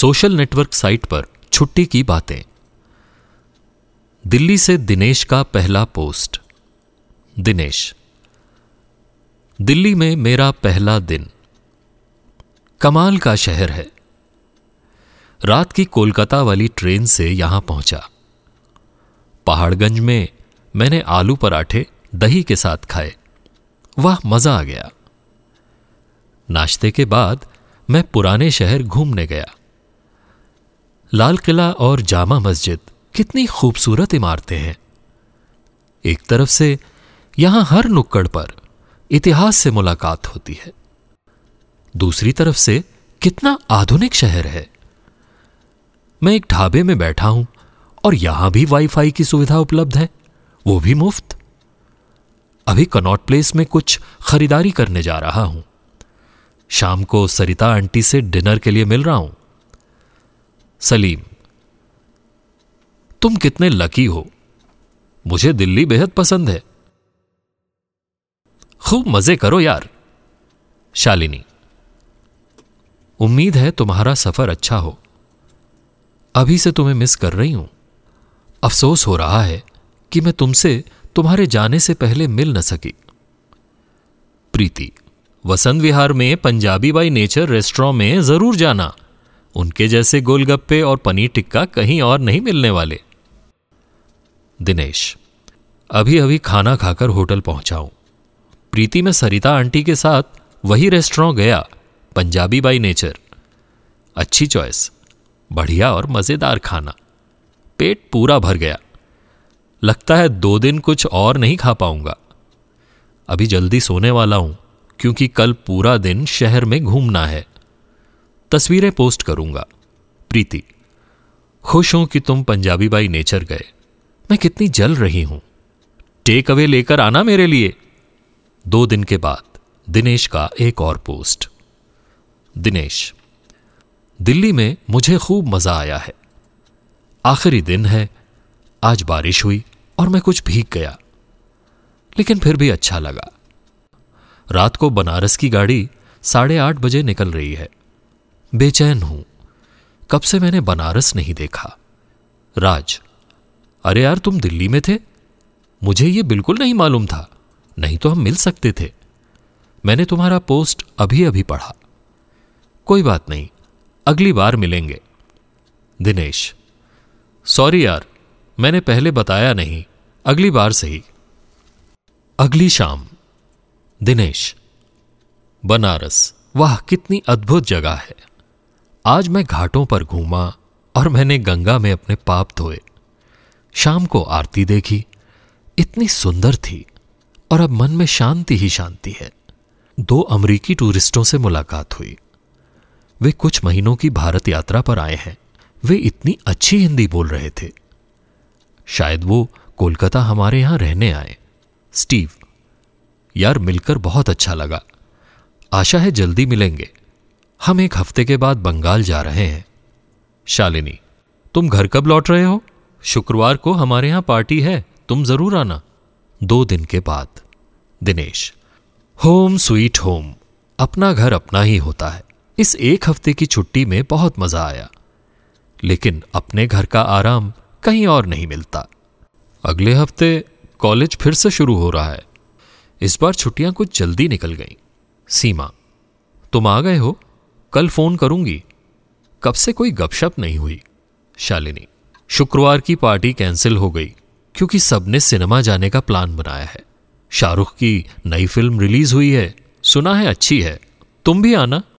Social network site पर छुट्टी की बातें। दिल्ली से दिनेश का पहला पोस्ट। दिनेश, दिल्ली में मेरा पहला दिन। कमाल का शहर है। रात की कोलकाता वाली ट्रेन से यहाँ पहुँचा। पहाड़गंज में मैंने आलू पराठे दही के साथ खाए। वाह, मज़ा आ गया। नाश्ते के बाद मैं पुराने शहर घूमने गया। लाल किला और जामा मस्जिद कितनी खूबसूरत इमारतें हैं। एक तरफ़ से यहाँ हर नुक्कड़ पर इतिहास से मुलाकात होती है। दूसरी तरफ़ से कितना आधुनिक शहर है। मैं एक ढाबे में बैठा हूँ और यहाँ भी वाईफाई की सुविधा उपलब्ध है, वो भी मुफ़्त। अभी कनॉट प्लेस में कुछ खरीदारी करने जा रहा हूँ। शाम को सरिता आंटी से डिनर के लिए मिल रहा हूँ। सलीम, तुम कितने लकी हो। मुझे दिल्ली बेहद पसंद है। खूब मज़े करो यार, शालिनी। उम्मीद है तुम्हारा सफ़र अच्छा हो। अभी से तुम्हें मिस कर रही हूँ। अफसोस हो रहा है कि मैं तुमसे, तुम्हारे जाने से पहले मिल न सकी। प्रीति, वसंत विहार में पंजाबी बाई नेचर रेस्टोरेंट में ज़रूर जाना। उनके जैसे गोलगप्पे और पनीर टिक्का कहीं और नहीं मिलने वाले। दिनेश अभी अभी खाना खाकर होटल पहुंचाऊं। प्रीति में सरिता आंटी के साथ वही रेस्टोरेंट गया, पंजाबी बाई नेचर। अच्छी चॉइस, बढ़िया और मज़ेदार खाना। पेट पूरा भर गया। लगता है दो दिन कुछ और नहीं खा पाऊँगा। अभी जल्दी सोने वाला हूँ, क्योंकि कल पूरा दिन शहर में घूमना है। तस्वीरें पोस्ट करूँगा। प्रीति, खुश हूँ कि तुम पंजाबी बाई नेचर गए। मैं कितनी जल रही हूँ। टेक अवे लेकर आना मेरे लिए। दो दिन के बाद दिनेश का एक और पोस्ट। दिनेश, दिल्ली में मुझे खूब मज़ा आया है। आखिरी दिन है, आज बारिश हुई और मैं कुछ भीग गया। लेकिन फिर भी अच्छा लगा। रात को बनारस की गाड़ी साढ़े आठ बजे निकल रही है। बेचैन हूँ। कब से मैंने बनारस नहीं देखा? राज, अरे यार तुम दिल्ली में थे? मुझे यह बिल्कुल नहीं मालूम था। नहीं तो हम मिल सकते थे। मैंने तुम्हारा पोस्ट अभी अभी पढ़ा। कोई बात नहीं, अगली बार मिलेंगे। दिनेश, सॉरी यार, मैंने पहले बताया नहीं, अगली बार सही अगली शाम, दिनेश, बनारस, वाह कितनी अद्भुत जगह है। आज मैं घाटों पर घूमा और मैंने गंगा में अपने पाप धोए। शाम को आरती देखी। इतनी सुंदर थी और अब मन में शांति ही शांति है। दो अमरीकी टूरिस्टों से मुलाकात हुई। वे कुछ महीनों की भारत यात्रा पर आए हैं। वे इतनी अच्छी हिंदी बोल रहे थे। शायद वो कोलकाता हमारे यहाँ रहने आए। स्टीव, यार मिलकर बहुत अच्छा लगा। आशा है जल्दी मिलेंगे। हम एक हफ़्ते के बाद बंगाल जा रहे हैं। शालिनी, तुम घर कब लौट रहे हो? शुक्रवार को हमारे यहाँ पार्टी है, तुम ज़रूर आना। दो दिन के बाद। दिनेश, होम स्वीट होम, अपना घर अपना ही होता है। इस एक हफ़्ते की छुट्टी में बहुत मज़ा आया। लेकिन अपने घर का आराम कहीं और नहीं मिलता। अगले हफ़्ते कॉलेज फिर से शुरू हो रहा है। इस बार छुट्टियाँ कुछ जल्दी निकल गईं। सीमा, तुम आ गए हो? कल फ़ोन करूँगी। कब से कोई गपशप नहीं हुई, शालिनी। शुक्रवार की पार्टी कैंसिल हो गई, क्योंकि सबने सिनेमा जाने का प्लान बनाया है। शाहरुख की नई फ़िल्म रिलीज़ हुई है, सुना है, अच्छी है। तुम भी आना।